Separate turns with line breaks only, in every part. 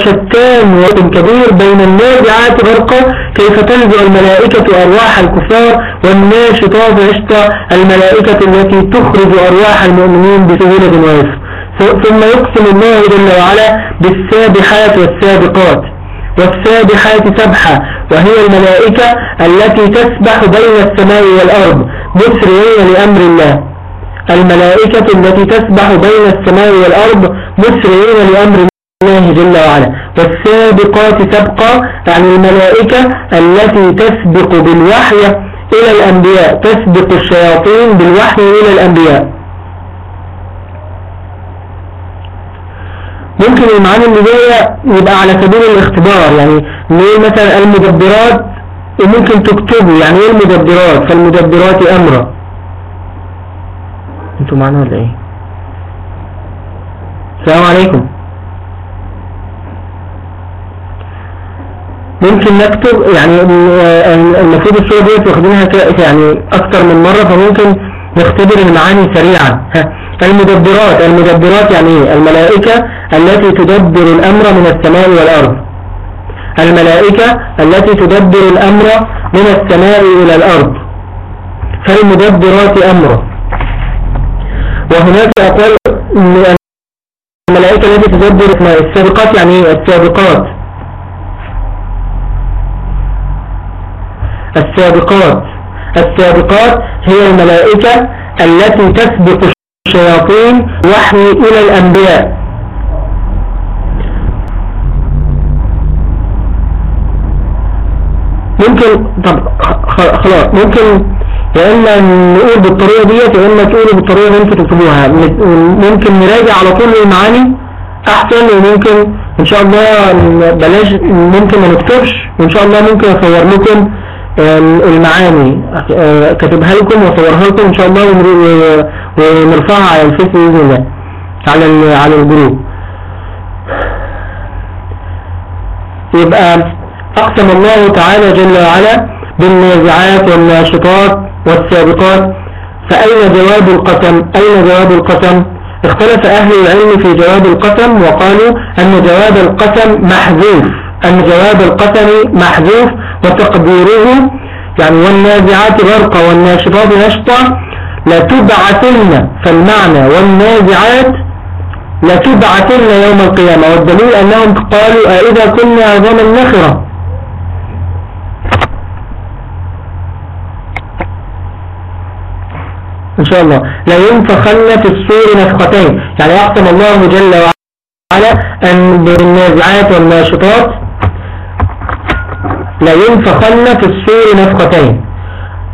شتان وكبير بين النازعات غرقا كيف تنزع الملائكة أرواح الكفار والناشطات عشت الملائكة التي تخرج أرواح المؤمنين بسهولة ويسر ثم يقسم الله جل وعلا بالسابحات والسابقات. والسابحات سبحة وهي الملائكة التي تسبح بين السماء والأرض مسرعين لأمر الله. الملائكة التي تسبح بين السماء والأرض مسرعين لأمر الله جل وعلا. والسابقات سبقا يعني الملائكة التي تسبق بالوحي إلى الأنبياء تسبق الشياطين بالوحي إلى الأنبياء. ممكن المعاني اللي جاية يبقى على سبيل الاختبار يعني نقول مثلا المدبرات وممكن تكتبوا يعني إيه المدبرات؟ فالمدبرات امرا أنتوا معنا ولا إيه؟ السلام عليكم. ممكن نكتب يعني المفروض الصورة ديت واخدينها يعني أكتر من مرة فممكن نختبر المعاني سريعا. المدبرات المدبرات يعني إيه؟ الملائكة التي تدبر الأمر من السماء والأرض. الملائكة التي تدبر الأمر من السماء إلى الأرض. فالمدبرات امره وهناك أقوال الملائكة التي تدبر السابقات يعني إيه السابقات. السابقات. السابقات هي الملائكة التي تسبق الشياطين وحي إلى الأنبياء. ممكن طب خلاص ممكن يا إما نقول بالطريقة ديت يا إما تقولوا بالطريقة اللي أنتوا تكتبوها. ممكن نراجع على طول المعاني أحسن وممكن إن شاء الله بلاش ممكن ما نكتبش وإن شاء الله ممكن أصور لكم المعاني. كاتبها لكم واصورها لكم إن شاء الله ونرفعها على الفيس بإذن الله. على على الجروب. يبقى أقسم الله تعالى جل وعلا بالنازعات والناشطات والسابقات. فأين جواب القسم؟ أين جواب القسم؟ اختلف أهل العلم في جواب القسم وقالوا أن جواب القسم محذوف. أن جواب القسم محذوف وتقديره يعني والنازعات غرقا والناشطات نشطا لتبعثن فالمعنى والنازعات لتبعثن يوم القيامة والدليل أنهم قالوا إذا كنا عظاما نخرة. إن شاء الله. لا ينفخن في الصور نفختين. يعني أقسم الله جل وعلا أن بالنازعات والناشطات لا ينفخن في الصور نفختين.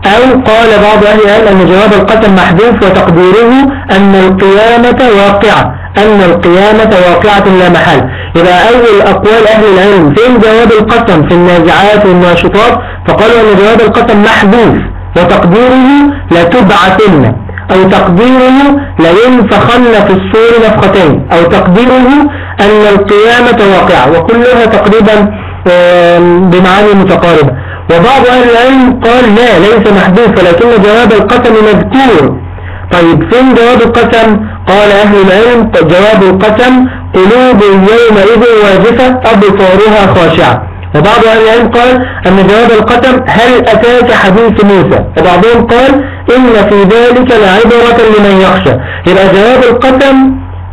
أو قال بعض أهل العلم أن جواب القسم محذوف وتقديره أن القيامة واقعة. أن القيامة واقعة لا محل. إذا أول أقوال أهل العلم فين جواب القسم في النازعات والناشطات. فقالوا أن جواب القسم محذوف وتقديره لا تبعثن. أو تقديره لا ينفخن في الصور نفختين. أو تقديره أن القيامة واقعة. وكلها تقريبا بمعاني متقاربة. وبعض أهل العلم قال لا ليس محدوث ولكن جواب القسم مذكور. طيب فين جواب القسم؟ قال أهل العلم جواب القسم قلوب يومئذ واجفة أبصارها خاشعة. وبعض أهل العلم قال أن جواب القسم هل أتاك حديث موسى؟ وبعضهم قال إن في ذلك لعبرة لمن يخشى. يبقى جواب القسم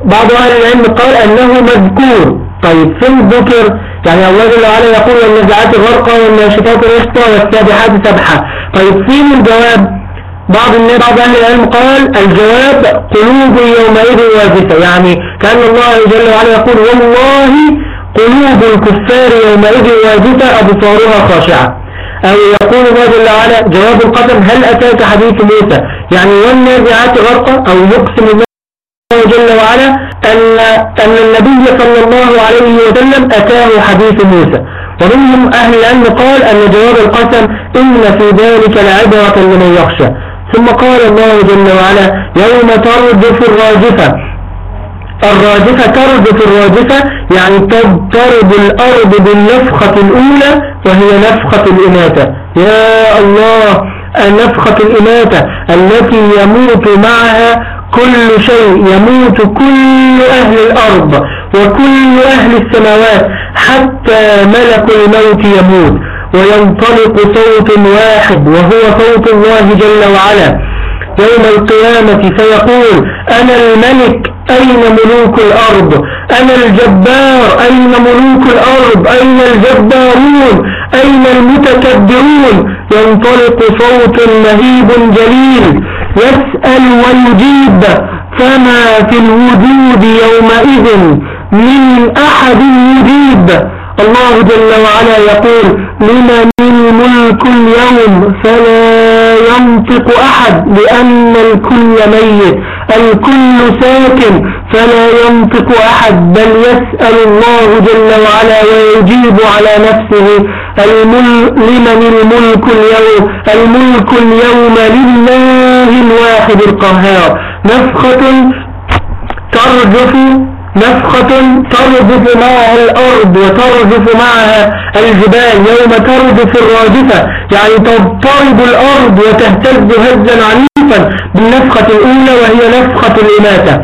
بعض أهل العلم قال أنه مذكور. طيب فين ذكر يعني الله جل وعلا يقول والنزعات غرقا والناشطات رشطا والسابحات سبحا. طيب فين الجواب؟ بعض الناس بعض أهل العلم قال الجواب قلوب يومئذ واجفة يعني كأن الله جل وعلا يقول والله قلوب الكفار يومئذ واجفة أبصارها خاشعة. أو يقول الله جل وعلا جواب القسم هل أتاك حديث موسى؟ يعني والنازعات غرقا أو يقسم الله جل وعلا أن, أن النبي صلى الله عليه وسلم أتاه حديث موسى. ومنهم أهل العلم قال أن جواب القسم إن في ذلك لعبرة لمن يخشى. ثم قال الله جل وعلا يوم ترجف الراجفة. الراجفة ترجف الراجفة يعني تضطرب الأرض بالنفخة الأولى وهي نفخة الإماتة. يا الله! النفخة الإماتة التي يموت معها كل شيء يموت كل أهل الأرض وكل أهل السماوات حتى ملك الموت يموت. وينطلق صوت واحد وهو صوت الله جل وعلا. يوم القيامة فيقول أنا الملك أين ملوك الأرض؟ أنا الجبار أين ملوك الأرض؟ أين الجبارون؟ أين المتكبرون؟ ينطلق صوت مهيب جليل يسأل ويجيب فما في الوجود يومئذ من أحد يجيب؟ الله جل وعلا يقول لمن الملك اليوم فلا ينطق أحد لأن الكل ميت. الكل ساكن فلا ينطق أحد بل يسأل الله جل وعلا ويجيب على نفسه. المل... لمن الملك اليوم الملك اليوم لله الواحد القهار. نفخة ترجف نفخة ترجف معها الأرض وترجف معها الجبال. يوم ترجف الرادفة يعني تضطرب الأرض وتهتز هزا عنيفا. بالنفخة الأولى وهي نفخة الإماتة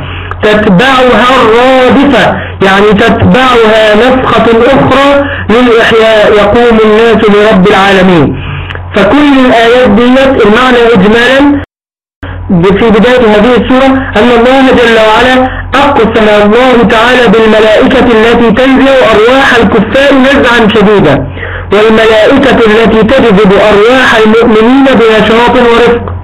تتبعها الرادفة يعني تتبعها نفخة أخرى للإحياء يقوم الناس لرب العالمين. فكل الآيات ديت المعنى إجمالا في بداية هذه السورة أن الله جل وعلا أقسم الله تعالى بالملائكة التي تنزع أرواح الكفار نزعا شديدا والملائكة التي تجذب أرواح المؤمنين بنشاط ورفق.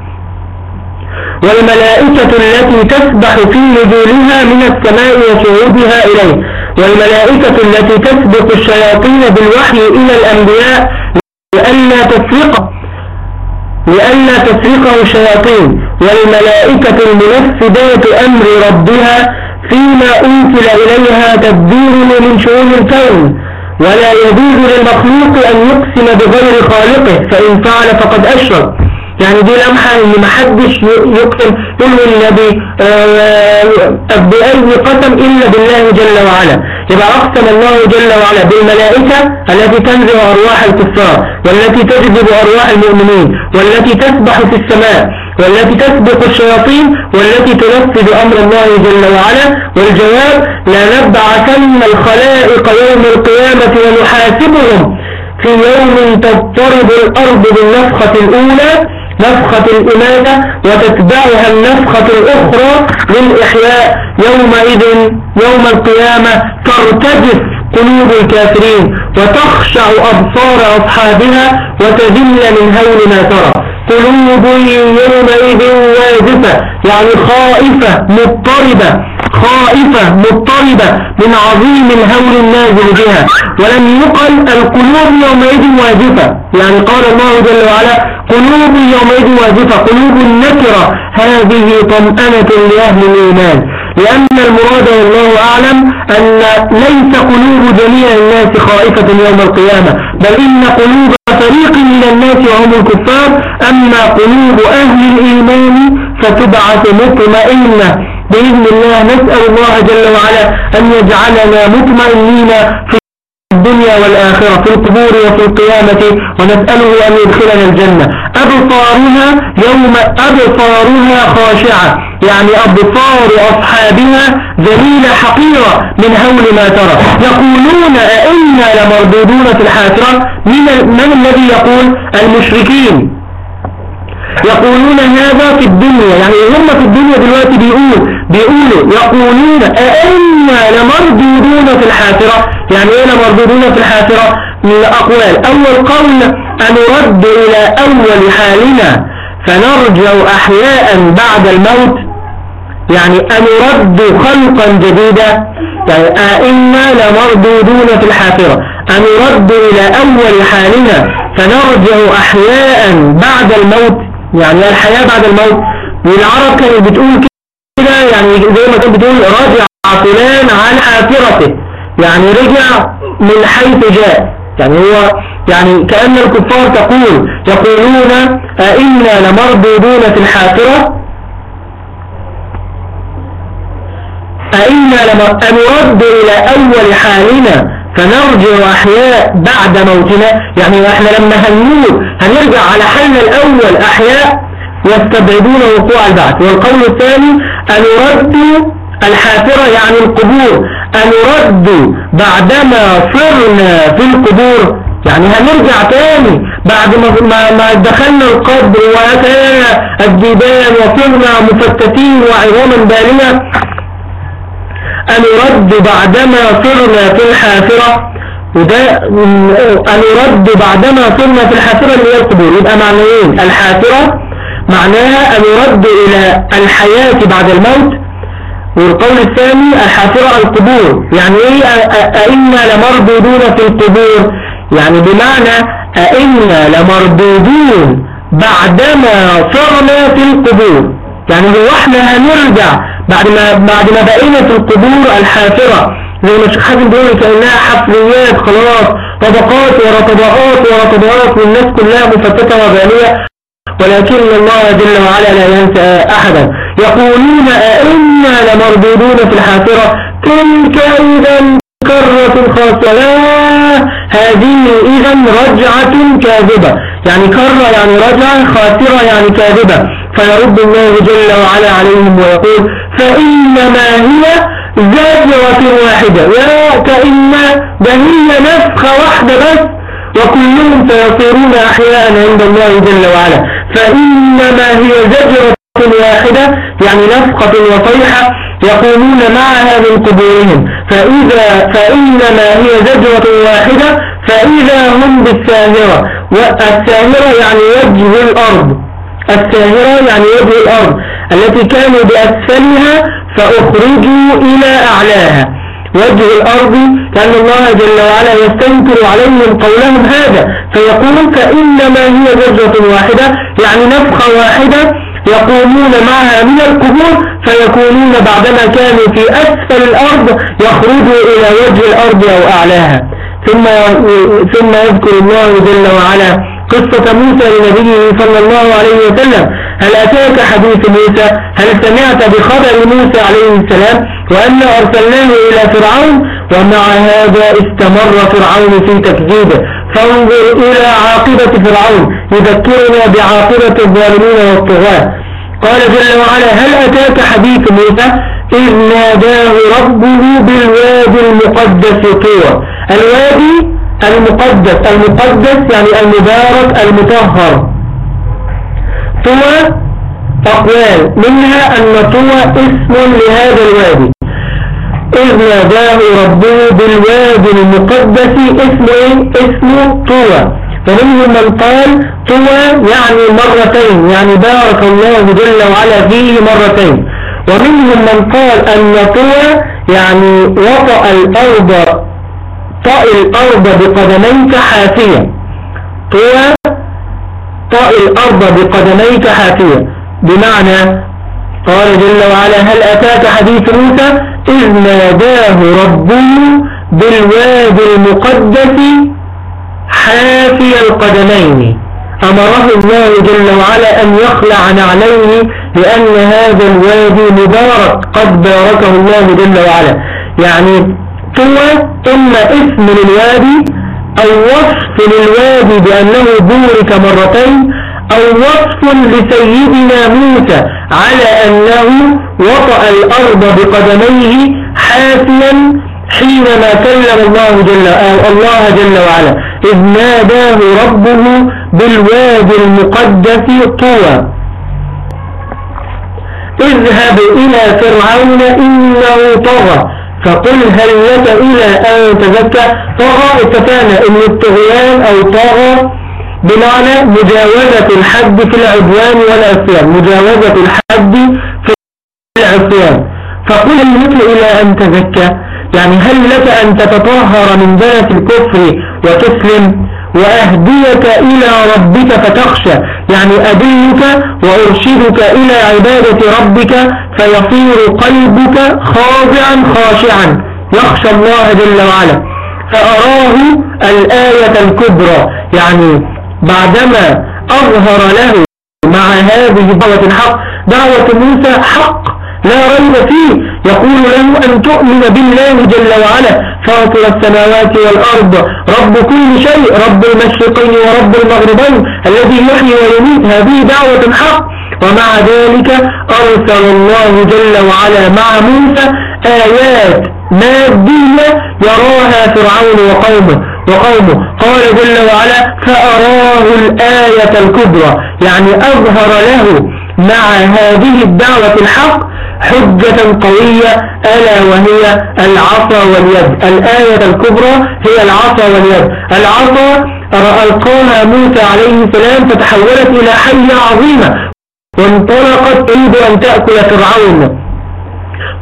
والملائكة التي تسبح في نزولها من السماء وصعودها إليه. والملائكة التي تسبق الشياطين بالوحي إلى الأنبياء لئلا تسرق لئلا تسرقه الشياطين والملائكة المنفذات أمر ربها فيما أنزل إليها تدبير من شؤون الكون. ولا يجوز للمخلوق أن يقسم بغير خالقه فإن فعل فقد أشرك. يعني دي لمحة ان محدش يقسم يقول النبي آه، بأي قسم إلا بالله جل وعلا. يبقى أقسم الله جل وعلا بالملائكة التي تنزع أرواح الكفار والتي تجذب أرواح المؤمنين والتي تسبح في السماء والتي تسبق الشياطين والتي تنفذ أمر الله جل وعلا. والجواب لا نبعثن الخلائق يوم القيامة ونحاسبهم في يوم تضطرب الأرض بالنفخة الأولى نفخة الإماتة وتتبعها النفخة الأخرى للإحياء يومئذ يوم القيامة ترتجف قلوب الكافرين وتخشع أبصار أصحابها وتذل من هول ما ترى. قلوب يومئذ واجفة يعني خائفة مضطربة. خائفة مضطربة من عظيم الهول النازل بها. ولم يقل القلوب يومئذ واجفة. يعني قال الله جل وعلا قلوب يومئذ واجفة قلوب النكرة هذه طمأنة لأهل الإيمان. لأن المراد والله أعلم أن ليس قلوب جميع الناس خائفة يوم القيامة بل إن قلوب فريق من الناس وهم الكفار. أما قلوب أهل الإيمان فتبعث مطمئنة. بإذن الله نسأل الله جل وعلا أن يجعلنا مطمئنين في الدنيا والآخرة في القبور وفي القيامة ونسأله أن يدخلنا الجنة. أبصارها يوم أبصارها خاشعة يعني أبصار أصحابها ذليلة حقيرة من هول ما ترى. يقولون أئنا لمردودون في الحافرة من, من الذي يقول؟ المشركين. يقولون هذا في الدنيا يعني هم في الدنيا دلوقتي بيقول بيقولوا يقولون أئنا لمردودون في الحافرة؟ يعني إيه لمردودون في الحافرة؟ من الأقوال. أول قول أن نرد إلى أول حالنا فنرجع أحياء بعد الموت. يعني أن نرد خلقا جديدا. يعني أئنا لمردودون في الحافرة. أن نرد إلى أول حالنا فنرجع أحياء بعد الموت. يعني الحياة بعد الموت. والعرب كانت بتقول كده يعني زي ما كانت بتقول راجع فلان عن حافرته يعني رجع من حيث جاء. يعني هو يعني كأن الكفار تقول يقولون أئنا لمردودون في الحافرة أئنا لنرد إلى أول حالنا. فنرجع أحياء بعد موتنا. يعني إحنا لما هنموت هنرجع على حالنا الأول أحياء يستبعدون وقوع البعث. والقول الثاني أن يرد الحافرة يعني القبور. أنرد بعدما صرنا في القبور. يعني هنرجع تاني بعد ما ما دخلنا القبر وأتانا الديدان وصرنا مفتتين وعظاما بالية أنرد بعدما صرنا في الحافرة وده أنرد بعدما صرنا في الحافرة اللي هي القبور. يبقى معنيين الحافرة معناها أنرد إلى الحياة بعد الموت. والقول الثاني الحافرة القبور. يعني إيه؟ أئنا لمردودون في القبور. يعني بمعنى أئنا لمردودون بعدما صرنا في القبور. يعني هو إحنا هنرجع بعد ما بعد ما بقينا في القبور الحافرة زي ما الشيخ حازم بيقول كأنها حفريات خلاص. طبقات ورا طبقات ورا طبقات والناس كلها مفتتة وبالية ولكن الله جل وعلا لا ينسى أحدا. يقولون أئنا لمردودون في الحافرة؟ تلك إذا كرة خاسرة. هذه إذا رجعة كاذبة. يعني كرة يعني رجعة خاسرة يعني كاذبة. فيرد الله جل وعلا عليهم ويقول فإنما هي زاجرة واحدة. يا كأن ده نفخة واحدة بس. وكلهم سيصيرون أحياء عند الله جل وعلا. فإنما هي زجرة واحدة يعني نفخة وصيحة يقومون معها من قبورهم. فإذا فإنما هي زجرة واحدة فإذا هم بالساهرة. والساهرة يعني وجه الأرض. الساهرة يعني وجه الأرض التي كانوا بأسفلها فأخرجوا إلى أعلاها. وجه الأرض كان الله جل وعلا يستنكر عليهم قولهم هذا فيقول فإنما هي زجرة واحدة يعني نفخة واحدة يقومون معها من القبور فيكونون بعدما كانوا في أسفل الأرض يخرجوا إلى وجه الأرض أو أعلاها. ثم ثم يذكر الله جل وعلا قصة موسى لنبيه صلى الله عليه وسلم. هل أتاك حديث موسى؟ هل سمعت بخبر موسى عليه السلام؟ وأن أرسلناه إلى فرعون ومع هذا استمر فرعون في تكذيبه. فانظر إلى عاقبة فرعون يذكرنا بعاقبة الظالمين والطغاة. قال جل وعلا هل أتاك حديث موسى؟ إذ ناداه ربه بالوادي المقدس طوى. الوادي المقدس المقدس يعني المبارك المطهر. طوى أقوال منها أن طوى اسم لهذا الوادي. إذ ناداه ربه بالوادي المقدس اسمه إيه؟ اسمه طوى. فمنهم من قال طوى يعني مرتين يعني بارك الله جل وعلا فيه مرتين. ومنهم من قال أن طوى يعني وطأ الأرض طأ الأرض بقدميك حافية طوى طأ الأرض بقدميك حافية بمعنى قال جل وعلا هل أتاك حديث موسى؟ إذ ناداه ربه بالوادي المقدس حافي القدمين. أمره الله جل وعلا أن يخلع نعليه لأن هذا الوادي مبارك. قد باركه الله جل وعلا. يعني طوى إما اسم للوادي أو وصف للوادي بأنه بورك مرتين أو وصف لسيدنا موسى على أنه وطأ الأرض بقدميه حافيا حينما كلم الله جل أو الله جل وعلا. إذ ناداه ربه بالوادي المقدس طوى. اذهب إلى فرعون إنه طغى. فقل هل لك إلى أن تزكى طغى؟ اتفقنا إن الطغيان أو طغى بمعنى مجاوزة الحد في العدوان والعصيان مجاوزة الحد في العصيان. فقل هل لك إلى أن تزكى؟ يعني هل لك أن تتطهر من دنس الكفر وتسلم؟ وأهديك إلى ربك فتخشى. يعني أدلك وأرشدك إلى عبادة ربك فيصير قلبك خاضعا خاشعا. يخشى الله جل وعلا. فأراه الآية الكبرى. يعني بعدما أظهر له مع هذه دعوة الحق دعوة موسى حق. لا ريب فيه. يقول له أن تؤمن بالله جل وعلا. فاطر السماوات والأرض. رب كل شيء. رب المشرقين ورب المغربين. الذي يحيي ويميت. هذه دعوة حق ومع ذلك أرسل الله جل وعلا مع موسى آيات مادية يراها فرعون وقومه. وقومه. قال جل وعلا فأراه الآية الكبرى. يعني أظهر له مع هذه الدعوة الحق حجة قوية ألا وهي العصا واليد. الآية الكبرى هي العصا واليد. العصا ألقاها موسى عليه السلام فتحولت إلى حية عظيمة. وانطلقت تريد أن تأكل فرعون.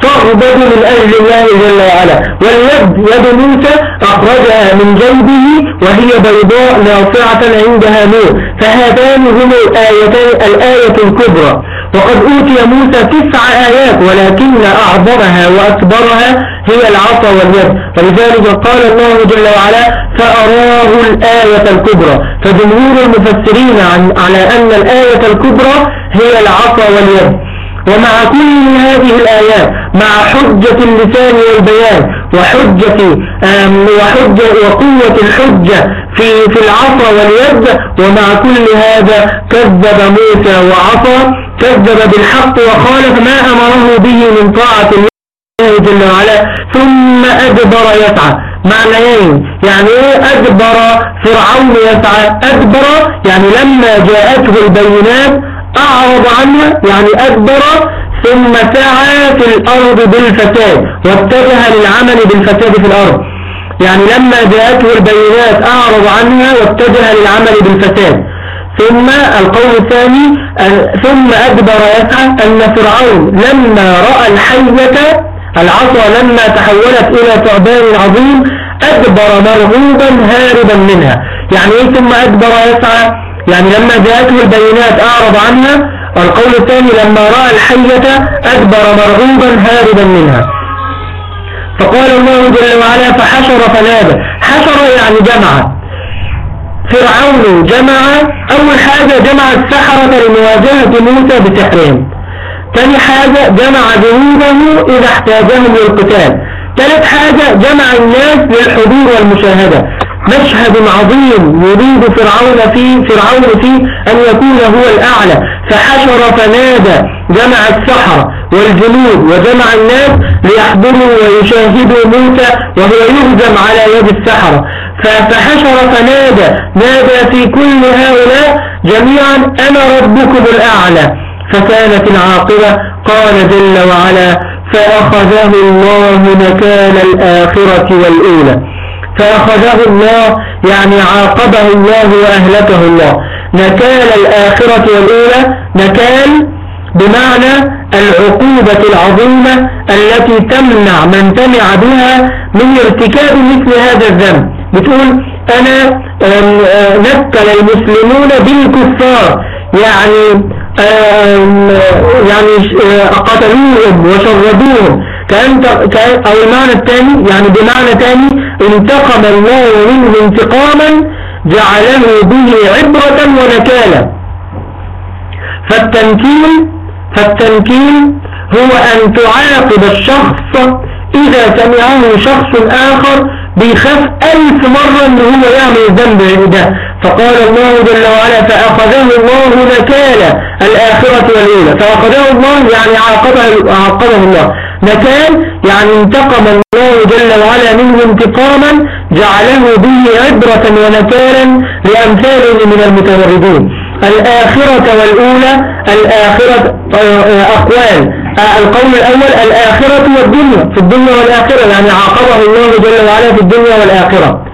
تغضب من أجل الله جل وعلا. واليد يد موسى أخرجها من جيبه وهي بيضاء ناصعة عندها نور. فهاتان هما الآيتان الآية الكبرى. وقد أوتي موسى تسع آيات ولكن أعظمها وأكبرها هي العصا واليد ولذلك قال الله جل وعلا فأراه الآية الكبرى. فجمهور المفسرين عن على أن الآية الكبرى هي العصا واليد ومع كل هذه الآيات مع حجة اللسان والبيان وحجة وحجة وقوة الحجة في في العصا واليد ومع كل هذا كذب موسى وعصى. كذب بالحق وخالف ما أمره به من طاعة الله جل وعلا ثم أدبر يسعى. معنيين يعني إيه أدبر؟ فرعون يسعى. أدبر يعني لما جاءته البينات أعرض عنها يعني أدبر ثم سعى في الأرض بالفساد واتجه للعمل بالفساد في الأرض. يعني لما جاءته البينات أعرض عنها واتجه للعمل بالفساد. ثم القول الثاني ثم أدبر يسعى أن فرعون لما رأى الحية العصا لما تحولت إلى ثعبان عظيم أدبر مرغوبا هاربا منها. يعني إيه ثم أدبر يسعى؟ يعني لما جاءته البينات أعرض عنها القول الثاني لما رأى الحية أدبر مرغوبا هاربا منها. فقال الله جل وعلا فحشر فنادى. حشر يعني جمع. فرعون جمع أول حاجة جمع السحرة لمواجهة موسى بسحرهم ثاني حاجة جمع جنوده إذا احتاجهم للقتال. ثالث حاجة جمع الناس للحضور والمشاهدة. مشهد عظيم يريد فرعون فيه فرعون فيه أن يكون هو الأعلى. فحشر فنادى جمع السحرة والجنود وجمع الناس ليحضروا ويشاهدوا موسى وهو يهزم على يد السحرة فحشر فنادى نادى في كل هؤلاء جميعا أنا ربكم الأعلى. فكانت العاقبة قال جل وعلا فأخذه الله نكال الآخرة والأولى. فأخذه الله يعني عاقبه الله وأهلكه الله. نكال الآخرة والأولى نكال بمعنى العقوبة العظيمة التي تمنع من تمع بها من ارتكاب مثل هذا الذنب. بتقول أنا نكل المسلمون بالكفار يعني يعني قتلوهم وشردوهم. كأنت أو المعنى الثاني يعني بمعنى ثاني انتقم الله منه انتقاما جعله به عبرة ونكالا فالتنكيل فالتنكيل هو أن تعاقب الشخص إذا سمعه شخص آخر بيخاف ألف مرة أنه هو يعمل الذنب ده فقال الله جل وعلا فأخذه الله نكال الآخرة والأولى. فأخذه الله يعني عاقبه, عاقبه الله. نكال يعني انتقم الله جل وعلا منه انتقاما جعله به عبرة ونكالا لأمثاله من المتوردين الآخرة والأولى الآخرة أقوال. القول الأول الآخرة والدنيا. في الدنيا والآخرة يعني عاقبه الله جل وعلا في الدنيا والآخرة.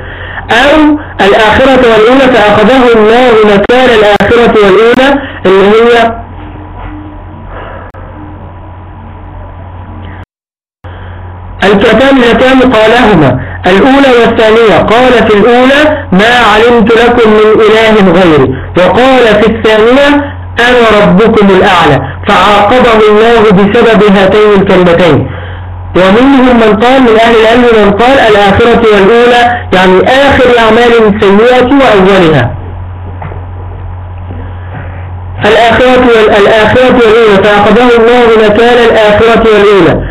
أو الآخرة والأولى فأخذه الله نكال الآخرة والأولى اللي هي الكتان اللتان قالهما الأولى والثانية قال في الأولى ما علمت لكم من إله غيري. وقال في الثانية أنا ربكم الأعلى. فعاقبه الله بسبب هاتين الكلمتين. ومنهم من قال من أهل العلم من قال الآخرة والأولى يعني آخر أعمال السيئة وأولها. الآخرة والأولى. فأخذه الله نكال الآخرة والأولى.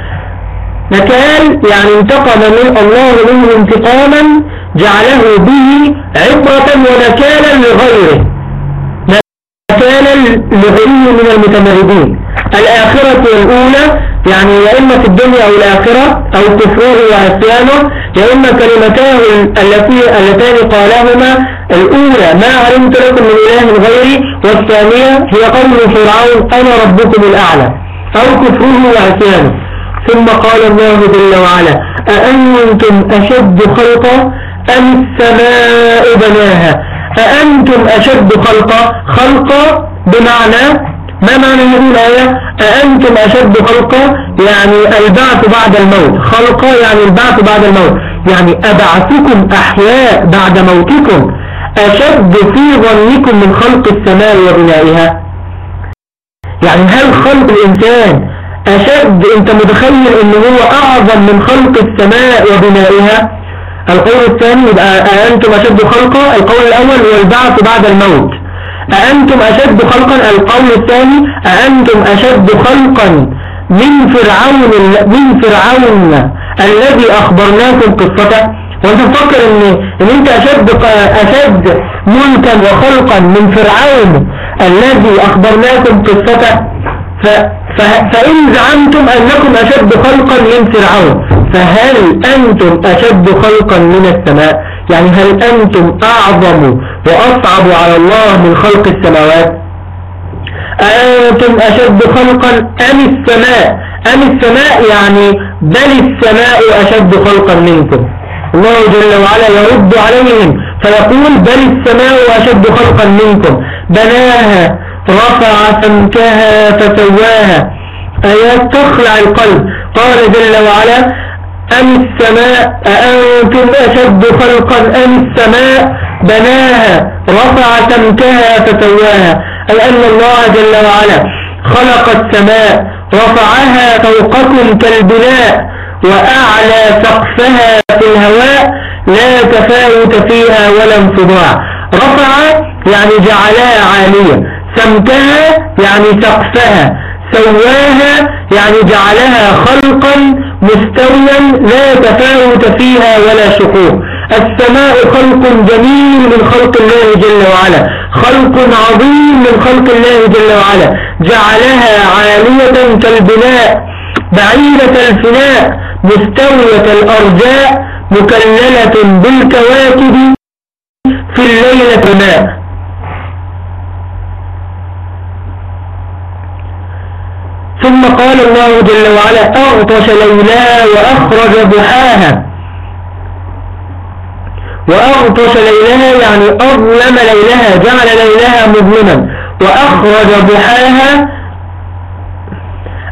نكال يعني انتقم من الله منه انتقاما جعله به عبرة ونكالا لغيره. نكالا لغيره من المتمردين الآخرة الأولى يعني يا إما في الدنيا أو الآخرة أو كفره وعصيانه يا إما كلمتاه التي اللتان قالهما الأولى ما علمت لكم من إله غيري والثانية هي قول فرعون أنا ربكم الأعلى. أو كفره وعصيانه. ثم قال الله جل وعلا أأنتم أشد خلقا أم السماء بناها؟ أأنتم أشد خلقا خلقا بمعنى ما معنى هذه الآية؟ أأنتم أشد خلقا يعني البعث بعد الموت. خلقا يعني البعث بعد الموت. يعني أبعثكم أحياء بعد موتكم. أشد في ظنكم من خلق السماء وبنائها. يعني هل خلق الإنسان أشد أنت متخيل أنه هو أعظم من خلق السماء وبنائها؟ القول الثاني يبقى أأنتم أشد خلقا؟ القول الأول هو البعث بعد الموت. أأنتم أشد خلقا؟ القول الثاني أأنتم أشد خلقا من فرعون من فرعون الذي أخبرناكم قصته. وأنت تفكر إن, إن أنت أشد, أشد ملكا وخلقا من فرعون الذي أخبرناكم قصته؟ ف فإن زعمتم أنكم أشد خلقا من فرعون فهل أنتم أشد خلقا من السماء؟ يعني هل أنتم أعظم وأصعب على الله من خلق السماوات؟ أنتم أشد خلقا أم السماء؟ أم السماء يعني بل السماء أشد خلقا منكم. الله جل وعلا يرد عليهم فيقول بل السماء أشد خلقا منكم. بناها رفع سمكها فسواها آيات تخلع القلب؟ قال جل وعلا أم السماء أأنتم أشد خلقا؟ أم السماء بناها. رفع سمكها فسواها أي أن الله جل وعلا خلق السماء رفعها فوقكم كالبناء وأعلى سقفها في الهواء لا تفاوت فيها ولا انفضاع رفع يعني جعلها عالية. سمكها يعني سقفها سواها يعني جعلها خلقا مستويا لا تفاوت فيها ولا شقوق. السماء خلق جميل من خلق الله جل وعلا. خلق عظيم من خلق الله جل وعلا. جعلها عالية كالبناء بعيدة الفناء مستوية الأرجاء مكللة بالكواكب في الليلة ماء ثم قال الله جل وعلا أغطش ليلها وأخرج ضحاها. وأغطش ليلها يعني أظلم ليلها جعل ليلها مظلما. وأخرج ضحاها.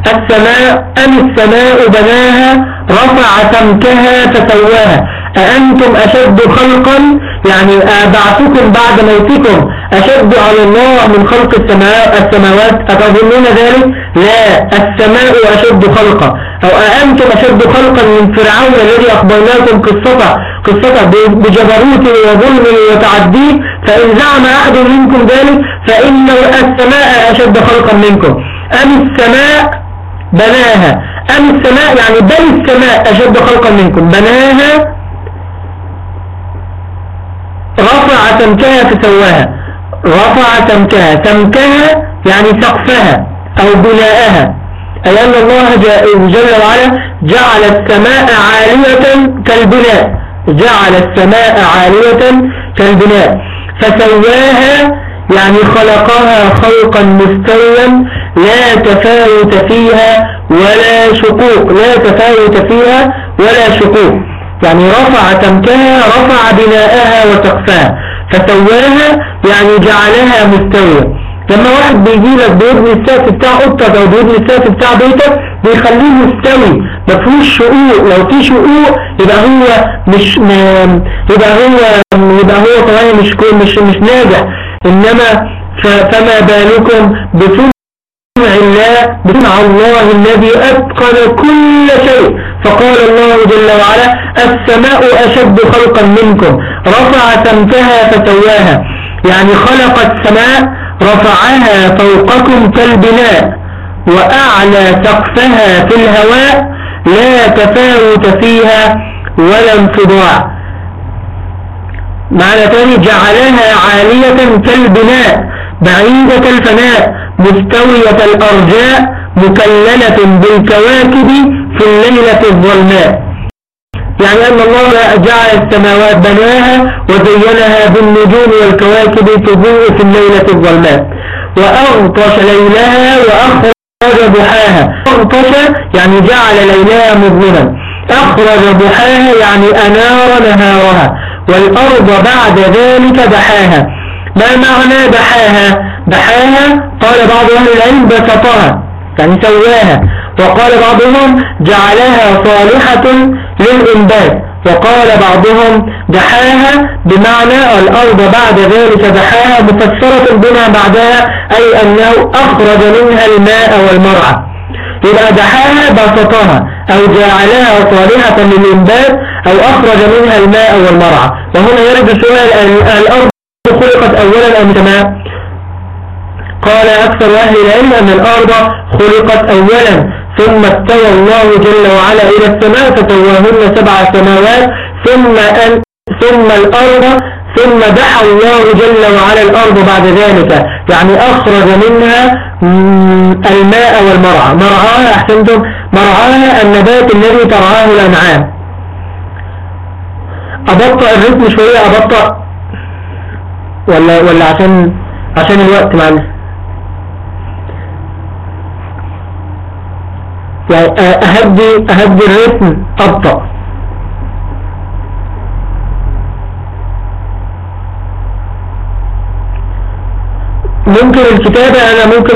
السماء أم السماء بناها؟ رفع سمكها فسواها. أأنتم أشد خلقا؟ يعني أبعثكم بعد موتكم. أشد على الله من خلق السماوات أتظنون ذلك؟ لا السماء أشد خلقا. أو أأنتم أشد خلقا من فرعون الذي أخبرناكم قصته قصته بجبروته وظلمه وتعديه فإن زعم أحد منكم ذلك فإن السماء أشد خلقا منكم. أم السماء بناها؟ أم السماء يعني بل السماء أشد خلقا منكم. بناها رفع سمكها فسواها رفع سمكها سمكها يعني سقفها أو بناءها. أي أن الله جل وعلا جعل السماء عالية كالبناء. جعل السماء عالية كالبناء. فسواها يعني خلقها خلقا مستويا لا تفاوت فيها ولا شقوق. لا تفاوت فيها ولا شقوق. يعني رفع سمكها رفع بناءها وسقفها. فسواها يعني جعلها مستوية. لما واحد بيجي لك بيبني السقف بتاع اوضتك أو بيبني السقف بتاع بيتك بيخليه مستوي. ما فيهوش شقوق. لو في شقوق يبقى هو مش يبقى هو يبقى هو طبعا مش مش مش ناجح. إنما فما بالكم بصنع الله بصنع الله الذي أتقن كل شيء. فقال الله جل وعلا السماء أشد خلقا منكم. رفع سمكها فسواها. يعني خلق السماء رفعها فوقكم كالبناء. وأعلى سقفها في الهواء لا تفاوت فيها ولا انفضاع معنى تاني جعلها عالية كالبناء. بعيدة الفناء مستوية الأرجاء مكللة بالكواكب في الليلة الظلماء. يعني أن الله جعل السماوات بناها وزينها بالنجوم والكواكب تضوء في الليلة الظلماء. وأغطش ليلها وأخرج ضحاها. أغطش يعني جعل ليلها مظلما. أخرج ضحاها يعني أنار نهارها. والأرض بعد ذلك دحاها ما معنى دحاها دحاها قال بعض أهل العلم بسطها يعني سواها. وقال بعضهم جعلها صالحة للإنبات وقال بعضهم دحاها بمعنى الأرض بعد ذلك دحاها مفسرة بما بعدها أي أنه أخرج منها الماء والمرعى. يبقى دحاها بسطها أو جعلها صالحة للإنبات أو أخرج منها الماء والمرعى. وهنا يرد سؤال الأرض خلقت أولا أم سماء قال أكثر أهل العلم أن الأرض خلقت أولا ثم استوى الله جل وعلا إلى السماء فسواهن سبع سماوات ثم أن ثم الأرض ثم دحى الله جل وعلا الأرض بعد ذلك. يعني أخرج منها الماء والمرعى. مرعاها أحسنتم؟ مرعاها النبات الذي ترعاه الأنعام. أبطأ الرتم شوية أبطأ ولا, ولا عشان عشان الوقت معلش يعني أهدي, أهدي الرتم أبطأ. ممكن الكتابة أنا ممكن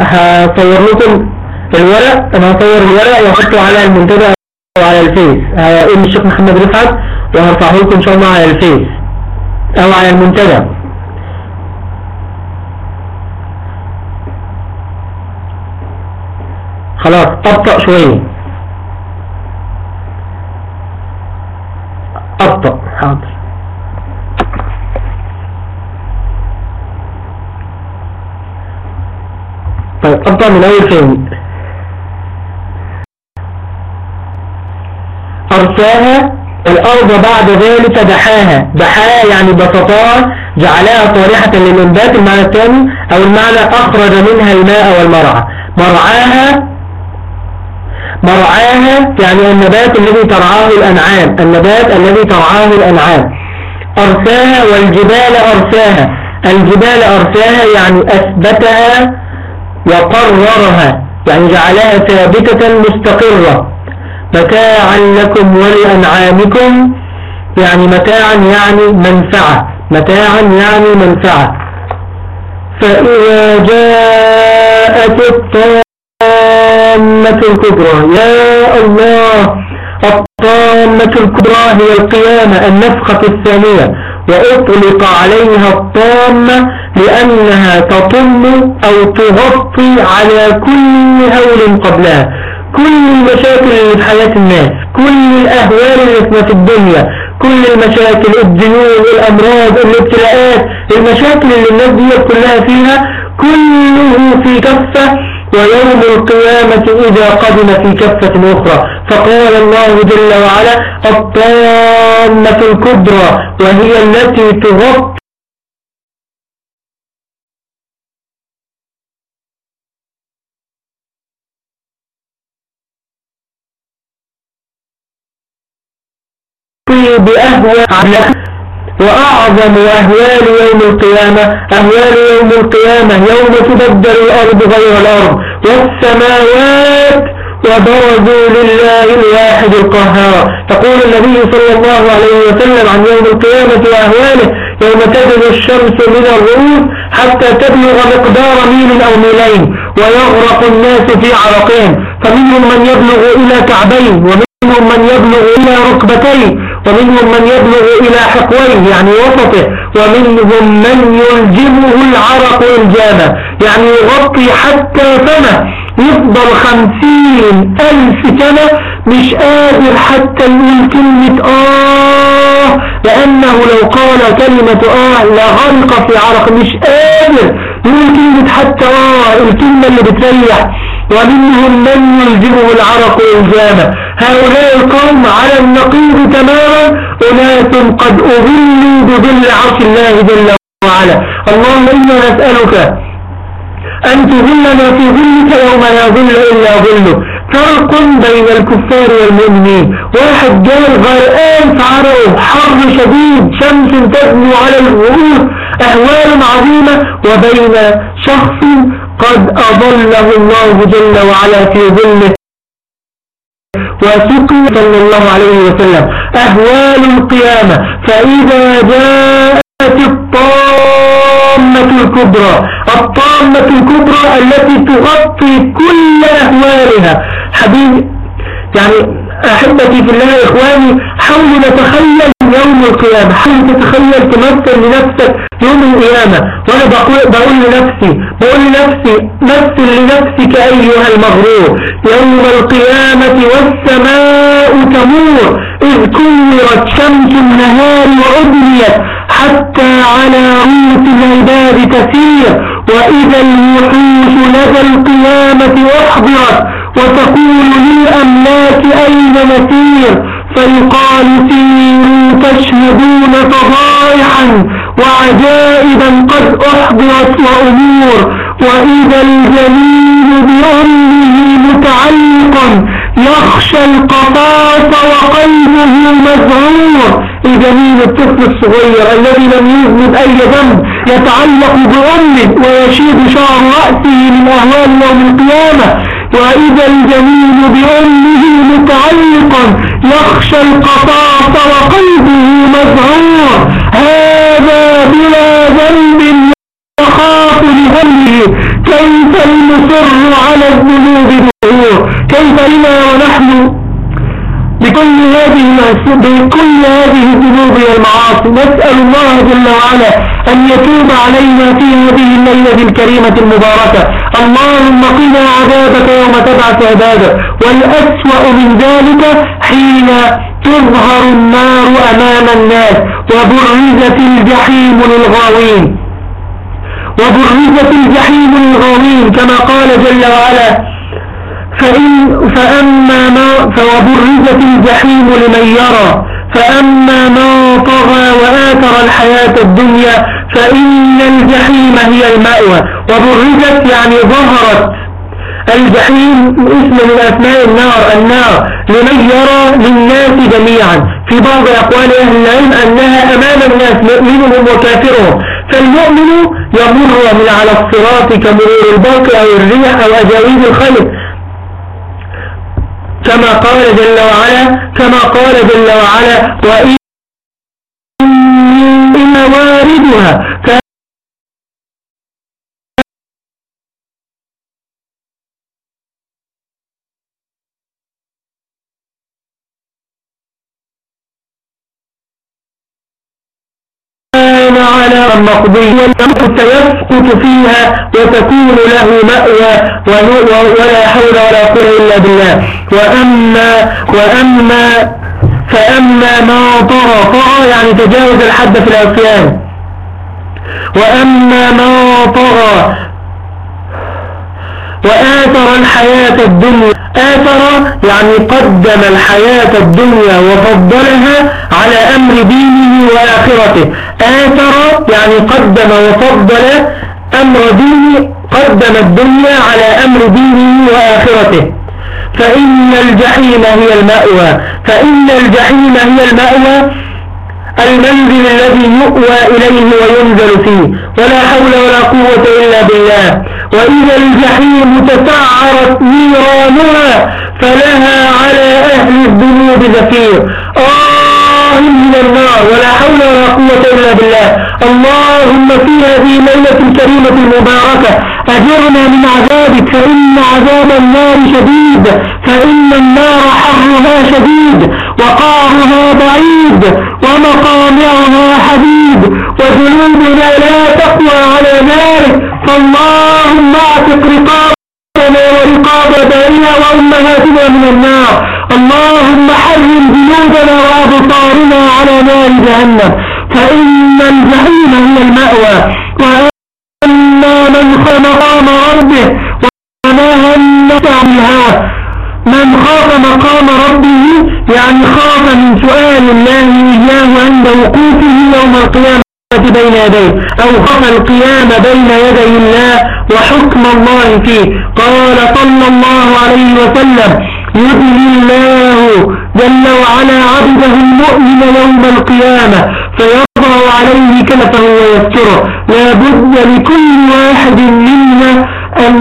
هصور لكم الورق. أنا هصور الورق وأحطه على المنتدى أو على الفيس. هقول الشيخ محمد رفعت وهرفعه لكم إن شاء الله على الفيس. أو على المنتدى. خلاص أبطأ شوية. أبطأ. حاضر. طيب أبطأ من أول فين؟ أرساها الأرض بعد ذلك دحاها. دحاها يعني بسطاها جعلها طارحة للإنبات المعنى الثاني أو المعنى أخرج منها الماء والمرعى. مرعاها مرعاها يعني النبات الذي ترعاه الأنعام. النبات الذي ترعاه الأنعام. أرساها والجبال أرساها. الجبال أرساها يعني أثبتها وقررها. يعني جعلها ثابتة مستقرة. متاعا لكم ولأنعامكم يعني متاعا يعني منفعة متاعا يعني منفعة. فإذا جاءت الطامة الكبرى يا الله الطامة الكبرى هي القيامة النفخة الثانية. وأطلق عليها الطامة لأنها تطم أو تغطي على كل هول قبلها. كل المشاكل اللي في حياة الناس كل الأهوال اللي في الدنيا كل المشاكل الديون الأمراض الابتلاءات المشاكل اللي الناس دي كلها فيها كله في كفة ويوم القيامة إذا قدم في كفة أخرى. فقال الله جل وعلا الطامة الكبرى وهي التي تغطي بأهوى وأعظم أهوال يوم القيامة أهوال يوم القيامة يوم تبدل الأرض غير الأرض والسماوات وبرزوا لله الواحد القهار. تقول النبي صلى الله عليه وسلم عن يوم القيامة وأهواله يوم تجد الشمس من الرؤوس حتى تبلغ مقدار ميل أو ميلين ويغرق الناس في عرقين. فمنهم من يبلغ إلى كعبين ومنهم من يبلغ إلى ركبتين. ومنهم من يبلغ إلى حقويه يعني وسطه ومنهم من يلجمه العرق إلجاما يعني يغطي حتى سنة يفضل خمسين ألف سنة مش قادر حتى يقول كلمة آه لأنه لو قال كلمة آه لغرق في عرق مش قادر يقول كلمة حتى آه الكلمة اللي بتريح. ومنهم من يلزمه العرق إلزاما هؤلاء القوم على النقيض تماما. أناس قد أظلوا بظل عرش الله جل وعلا. اللهم إنا نسألك أن تظلنا في ظلك يوم لا ظل إلا ظلك فرق بين الكفار والمؤمنين. واحد جاي غرقان في عرقه. حر شديد. شمس تبني على الرؤوس أهوال عظيمة وبين شخص قد أظله الله جل وعلا في ظله. وسقي صلى الله عليه وسلم. أهوال القيامة. فإذا جاءت الطامة الكبرى. الطامة الكبرى التي تغطي كل أهوالها حبيبي يعني أحبتي في الله إخواني حاولوا نتخيل يوم القيامة. حاول تتخيل تمثل لنفسك يوم القيامة؟ وأنا بقول, لنفسي بقول لنفسي مثل لنفسك أيها المغرور. يوم القيامة والسماء تمور. إذ كورت شمس النهار وأدنيت حتى على رؤوس العباد تسير. وإذا الوحوش لدى القيامة أحضرت. وتقول للأملاك أين نسير؟ فيقال سيروا تشهدون فضائحا وعجائبا قد أحضرت وأمور وإذا الجليل بأمه متعلق يخشى القطاط وقلبه مزعور الجميل الطفل الصغير الذي لم يذنب أي ذنب يتعلق بأمه ويشيد شعر رأسه من أهوال يوم القيامة. وإذا الجميل بأمه متعلق يخشى القطاط وقلبه مزعور هذا بلا ذنب يخاف لذنبه. كيف المصر على الذنوب ظهور كيف لنا ونحن بكل هذه بكل هذه الذنوب والمعاصي. نسأل الله جل وعلا أن يتوب علينا في هذه الليلة الكريمة المباركة. اللهم قنا عذابك يوم تبعث عبادك والأسوأ من ذلك حين تظهر النار أمام الناس وبرزت الجحيم للغاوين. وبرزت الجحيم للغاوين كما قال جل وعلا فإن فأما ما فوبرزت الجحيم لمن يرى. فأما من طغى وآثر الحياة الدنيا فإن الجحيم هي المأوى. وبرزت يعني ظهرت الجحيم اسم من أسماء النار النار لمن يرى للناس جميعا. في بعض أقوال أهل العلم أنها أمام الناس مؤمنهم وكافرهم. فالمؤمن يمر من على الصراط كمرور البرق أو الريح أو أجاويد الخير كما قال جل وعلا كما قال جل وعلا وإن واردها والموت سيسقط فيها وتكون له مأوى ولا حول ولا قوة إلا بالله. وأما وأما فأما ما طغى طغى يعني تجاوز الحد في العصيان. وأما ما طغى وآثر الحياة الدنيا آثر يعني قدم الحياة الدنيا وفضلها على أمر دينه وآخرته. آثر يعني قدم وفضل أمر دينه قدم الدنيا على أمر دينه وآخرته. فإن الجحيم هي المأوى فإن الجحيم هي المأوى المنزل الذي يؤوى إليه وينزل فيه ولا حول ولا قوة إلا بالله. وإذا الجحيم تسعرت نيرانها فلها على أهل الذنوب زفير. آه! من النار ولا حول ولا قوة إلا بالله. اللهم في هذه الليلة الكريمة المباركة أجرنا من عذابك فإن عذاب النار شديد فإن النار حرها شديد وقعرها بعيد ومقامعها حديد وجنودنا لا تقوى على ذلك. فاللهم اعتق رقابنا ورقاب بارنا وأمهاتنا من النار. اللهم حرم جنودنا وأبصارنا على نار جهنم فإن الجحيم هي المأوى وأما من خاف مقام ربه ونهى النفس عن الهوى من خاف مقام ربه يعني خاف من سؤال الله إياه عند وقوفه يوم القيامة بين يديه أو خف القيام بين يدي الله وحكم الله فيه. قال صلى الله عليه وسلم يبني الله جل وعلا عبده المؤمن يوم القيامة فيضع عليه كلفه ويستره. لا بد لكل واحد منا أن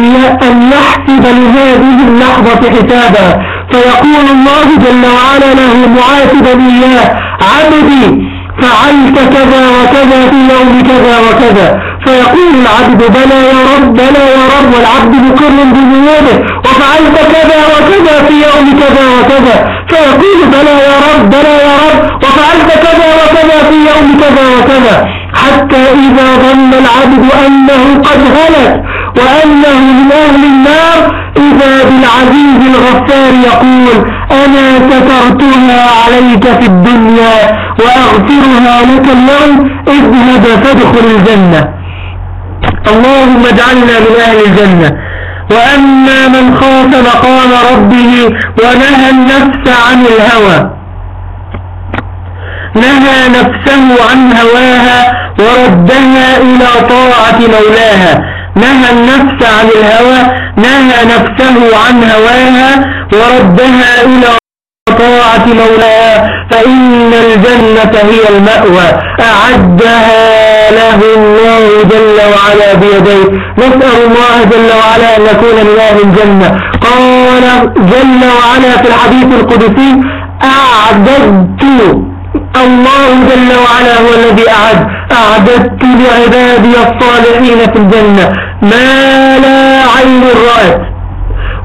يحسب لهذه اللحظة حسابا. فيقول الله جل وعلا له معاتبا إياه عبدي فعلت كذا وكذا في يوم كذا وكذا. فيقول العبد بلى يا رب بلى يا رب والعبد مقر بذنوبه وفعلت كذا وكذا في يوم كذا وكذا. فيقول بلى يا رب بلى يا رب وفعلت كذا وكذا في يوم كذا وكذا. حتى إذا ظن العبد أنه قد هلك وأنه من أهل النار إذا بالعزيز الغفار يقول أنا سترتها عليك في الدنيا وأغفرها لك اليوم اذهب فادخل الجنة. اللهم اجعلنا من أهل الجنة. وأما من خاف مقام ربه ونهى النفس عن الهوى نهى نفسه عن هواها وردها إلى طاعة مولاها نهى النفس عن الهوى نهى نفسه عن هواها وردها إلى طاعة مولاها. فإن الجنة هي المأوى. أعدها له الله جل وعلا بيديه. نسأل الله جل وعلا أن نكون من أهل الجنة. قال جل وعلا في الحديث القدسي أعددت. الله جل وعلا هو الذي أعد. أعددت لعبادي الصالحين في الجنة. ما لا عين رأت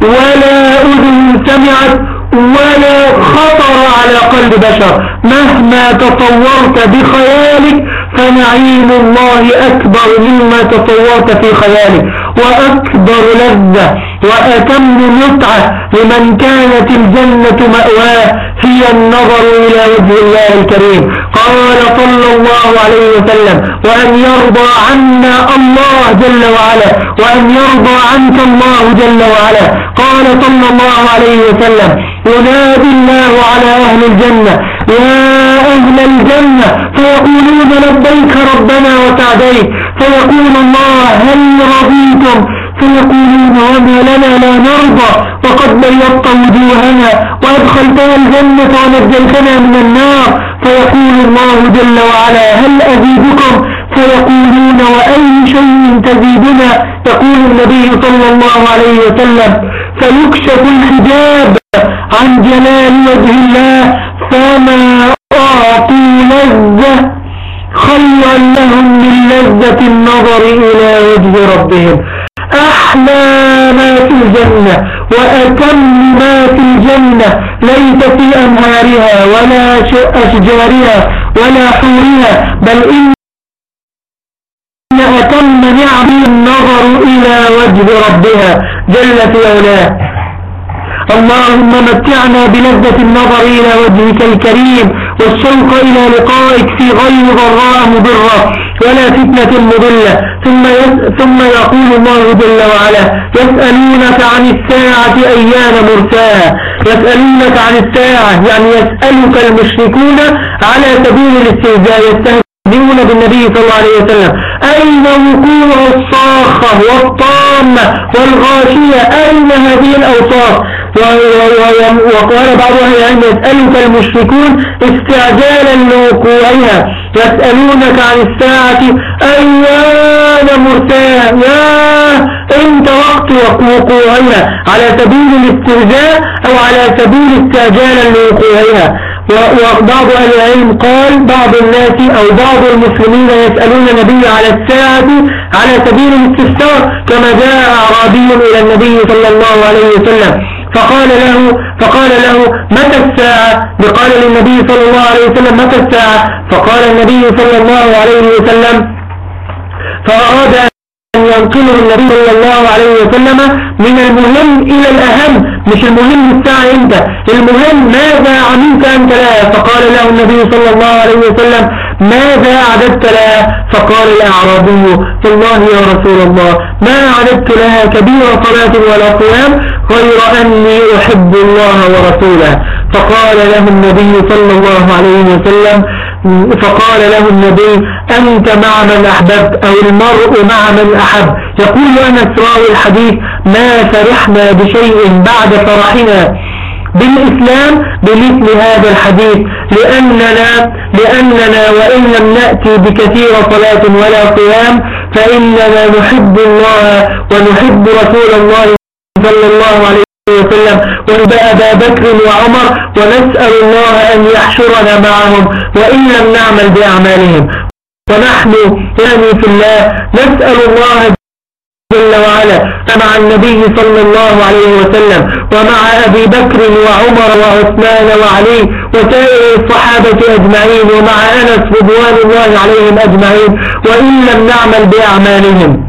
ولا أذن سمعت ولا خطر على قلب بشر. مهما تصورت بخيالك فنعيم الله أكبر مما تصورت في خيالك. وأكبر لذة وأتم متعة لمن كانت الجنة مأواه هي النظر إلى وجه الله الكريم. قال صلى الله عليه وسلم وأن يرضى عنا الله جل وعلا وأن يرضى عنك الله جل وعلا. قال صلى الله عليه وسلم ينادي الله على أهل الجنة يا أهل الجنة فيقولون لبيك ربنا وسعديك فيقول الله هل رضيتم؟ فيقولون وما لنا لا نرضى وقد بيضت وجوهنا وأدخلتنا الجنة ونجيتنا من النار فيقول الله جل وعلا هل أزيدكم؟ فيقولون وأي شيء تزيدنا؟ يقول النبي صلى الله عليه وسلم فيكشف الحجاب. عن جلال وجه الله فما أعطوا لذة خيرا لهم من لذة النظر إلى وجه ربهم. أحلى ما في الجنة وأتم ما في الجنة ليس في أنهارها ولا أشجارها ولا حورها بل إن أتم نعم النظر إلى وجه ربها جل في أولاه اللهم متعنا بلذة النظر إلى وجهك الكريم والشوق إلى لقائك في غير ضراء مضرة ولا فتنة مضلة. ثم, ثم يقول الله جل وعلا يسألونك عن الساعة أيان مرساها؟ يسألونك عن الساعة يعني يسألك المشركون على سبيل الاستهزاء يستهزئون بالنبي صلى الله عليه وسلم. أين وقوع الصاخة والطامة والغاشية؟ أين هذه الأوصاف؟ وقال بعض أهل العلم يسألك المشركون استعجالا لوقوعها يسألونك عن الساعة أيان مرساها يا انت وقت وقوعها على سبيل الاستهزاء أو على سبيل استعجالا لوقوعها. وبعض أهل العلم قال بعض الناس أو بعض المسلمين يسألون النبي على الساعة على سبيل الاستفسار كما جاء أعرابي إلى النبي صلى الله عليه وسلم. فقال له فقال له متى الساعة؟ وقال للنبي صلى الله عليه وسلم متى الساعة؟ فقال النبي صلى الله عليه وسلم فأراد أن ينقله النبي صلى الله عليه وسلم من المهم إلى الأهم مش المهم الساعة انت المهم ماذا عملت أنت لها فقال له النبي صلى الله عليه وسلم ماذا أعددت لها فقال الأعرابي والله يا رسول الله ما أعددت لها كبير صلاة ولا قيام غير أني أحب الله ورسوله. فقال له النبي صلى الله عليه وسلم فقال له النبي أنت مع من أحببت أو المرء مع من أحب؟ يقول أنس راوي الحديث ما فرحنا بشيء بعد فرحنا. بالإسلام بمثل هذا الحديث لأننا, لأننا وإن لم نأتي بكثير صلاة ولا قيام فإننا نحب الله ونحب رسول الله صلى الله عليه وسلم. أبا بكر وعمر ونسأل الله أن يحشرنا معهم وإن لم نعمل بأعمالهم. ونحن يعني في الله نسأل الله جل وعلا مع النبي صلى الله عليه وسلم ومع أبي بكر وعمر وعثمان وعلي وسائر الصحابة أجمعين ومع أنس رضوان الله عليهم أجمعين وإن لم نعمل بأعمالهم.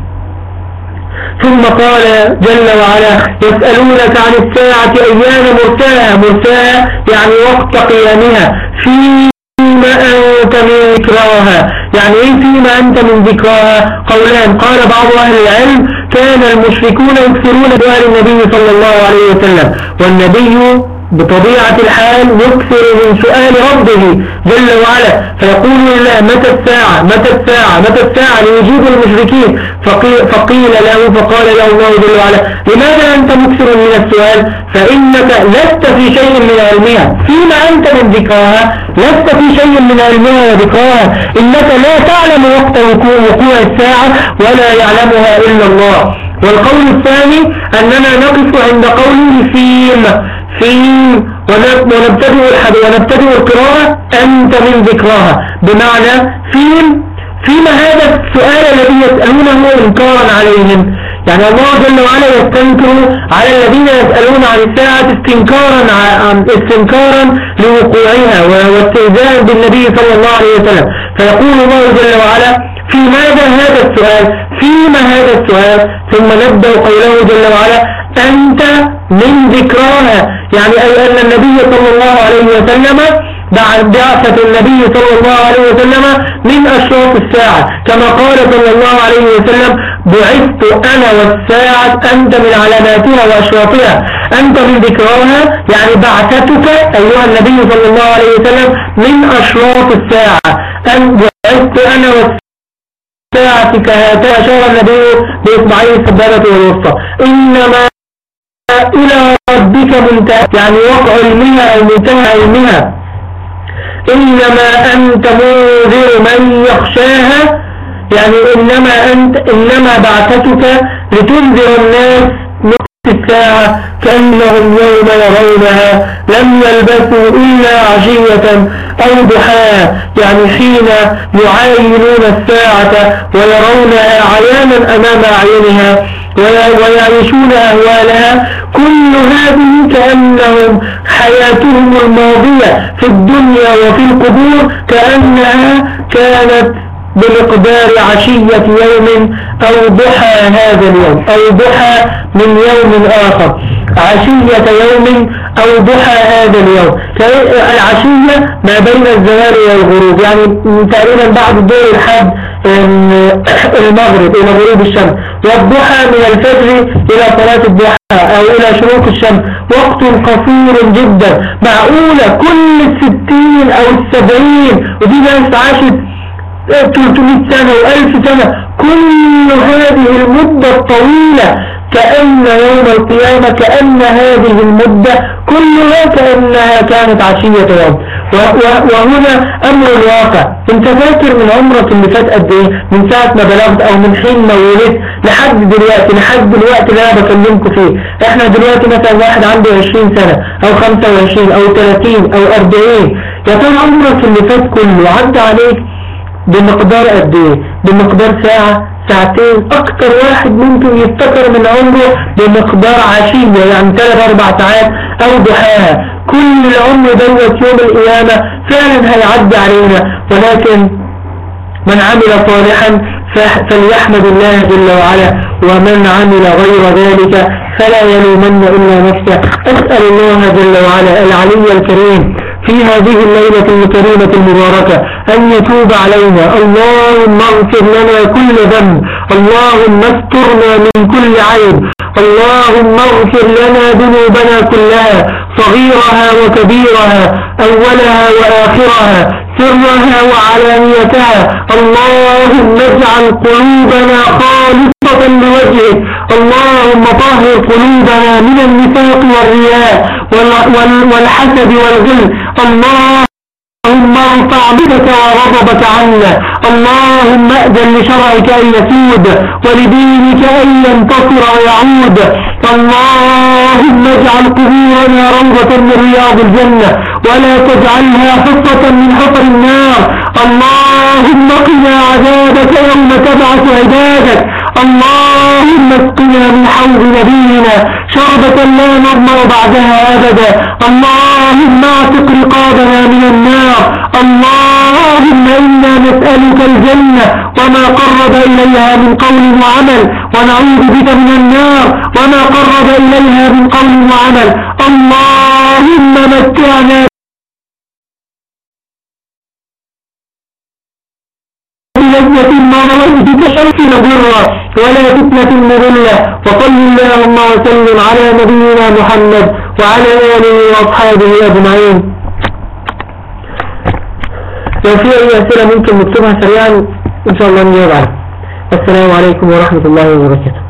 ثم قال جل وعلا يسألونك عن الساعة أيام مرساها؟ مرساها يعني وقت قيامها. فيما أنت من ذكراها يعني إيه فيما أنت من ذكراها قولان. قال بعض أهل العلم كان المشركون يكثرون بأهل النبي صلى الله عليه وسلم والنبي بطبيعة الحال يكثر من سؤال ربه جل وعلا. فيقول لله متى الساعة؟ متى الساعة؟ متى الساعة ليجيب المشركين؟ فقيل, فقيل له فقال له الله جل وعلا لماذا أنت مكثر من السؤال؟ فإنك لست في شيء من علمها. فيما أنت من ذكرها لست في شيء من علمها وذكرها إنك لا تعلم وقت وقوع الساعة ولا يعلمها إلا الله. والقول الثاني أننا نقف عند قوله فيم فيم ونبتدئ ونبتدئ القراءة أنت من ذكراها. بمعنى فيم فيما هذا السؤال الذي يسألونه إنكارا عليهم. يعني الله جل وعلا يستنكر على الذين يسألون عن الساعة استنكارا استنكارا لوقوعها واستهزاء بالنبي صلى الله عليه وسلم. فيقول الله جل وعلا في ماذا هذا السؤال؟ فيما هذا السؤال؟ ثم نبدأ قوله جل وعلا أنت من ذكراها. يعني أي أن النبي صلى الله عليه وسلم بعد بعثة النبي صلى الله عليه وسلم من أشراط الساعة. كما قال صلى الله عليه وسلم بعثت أنا والساعة أنت من علاماتها وأشراطها. أنت من ذكراها يعني بعثتك أيها النبي صلى الله عليه وسلم من أشراط الساعة. أن بعثت أنا والساعة. كهاتها أشار النبي بإصبعيه السبابة والوسطى إنما إلى ربك منتهى يعني وقع علمها أو منتهى علمها إنما أنت منذر من يخشاها يعني إنما أنت إنما بعثتك لتنذر الناس كأنهم يوم يرونها لم يلبثوا إلا عشية أو ضحاها يعني حين يعاينون الساعة ويرونها عيانا أمام أعينها ويعيشون أهوالها كل هذه كأنهم حياتهم الماضية في الدنيا وفي القبور كأنها كانت بمقدار عشية يوم أو ضحى هذا اليوم أو ضحى من يوم آخر. عشية يوم أو ضحى هذا اليوم. العشية ما بين الزوال والغروب يعني تقريبا بعد الدور الحد المغرب إلى غروب الشمس. والضحى من الفجر إلى صلاة الضحى أو إلى شروق الشمس. وقت قصير جدا معقولة كل الستين أو السبعين ودي ناس عاشت 300 سنة و1000 سنة. كل هذه المدة الطويلة كأن يوم القيامة كأن هذه المدة كلها كأنها كانت عشية يوم. وهنا أمر الواقع. أنت فاكر من عمرك اللي فات قد إيه؟ من ساعة ما بلغت أو من حين ما ولدت. لحد دلوقتي لحد دلوقتي اللي أنا بكلمكم فيه. إحنا دلوقتي مثلا واحد عنده 20 سنة أو 25 أو 30 أو 40 يا ترى عمرك اللي فات كله عدى عليك؟ بمقدار قد إيه؟ بمقدار ساعة ساعتين. أكتر واحد ممكن يفتكر من عمره بمقدار عشية يعني ثلاث أربع ساعات أو ضحاها. كل العمر دوت يوم القيامة فعلا هيعدي علينا. ولكن من عمل صالحا فليحمد الله جل وعلا. ومن عمل غير ذلك فلا يلومن إلا نفسه. أسأل الله جل وعلا العلي الكريم في هذه الليلة الكريمة المباركة أن يتوب علينا. اللهم اغفر لنا كل ذنب. اللهم استرنا من كل عيب. اللهم اغفر لنا ذنوبنا كلها صغيرها وكبيرها أولها وآخرها سرها وعلانيتها. اللهم اجعل قلوبنا خالصة لوجهك. اللهم طهر قلوبنا من النفاق والرياء والحسد والغل. الله اللهم ارفع بك وغضبك عنا. اللهم أذن لشرعك أن يسود ولدينك أن ينتصر ويعود. اللهم اجعل قبورنا روضة من رياض الجنة ولا تجعلها حفة من حفر النار. اللهم قنا عذابك يوم تبعث عبادك. اللهم اسقنا من حوض نبينا شربة لا نضمر بعدها أبدا. اللهم اعتق رقابنا من النار. اللهم إنا نسألك الجنة وما قرب إليها من قول وعمل. ونعوذ بك من النار وما قرب إليها من قول وعمل. اللهم متعنا بلذة النظر بشرف نضرة ولا فتنة مضلة وصل اللهم وسلم على نبينا محمد وعلى آله وأصحابه أجمعين لو في أي أسئلة ممكن نكتبها سريعا؟ إن شاء الله نجاوب عنها السلام عليكم ورحمة الله وبركاته.